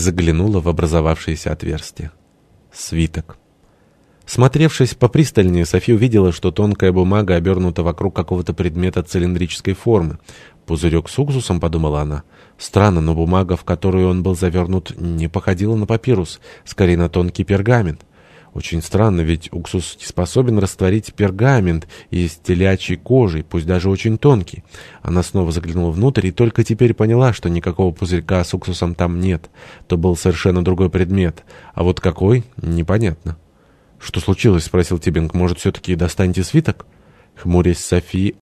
заглянула в образовавшееся отверстие. Свиток. Смотревшись попристальнее, София увидела, что тонкая бумага обернута вокруг какого-то предмета цилиндрической формы. «Пузырек с уксусом», — подумала она. Странно, но бумага, в которую он был завернут, не походила на папирус, скорее на тонкий пергамент. Очень странно, ведь уксус способен растворить пергамент из телячьей кожи, пусть даже очень тонкий. Она снова заглянула внутрь и только теперь поняла, что никакого пузырька с уксусом там нет. То был совершенно другой предмет. А вот какой — непонятно. «Что случилось?» — спросил Тибинг. «Может, все-таки достаньте свиток?» Хмурясь, Софи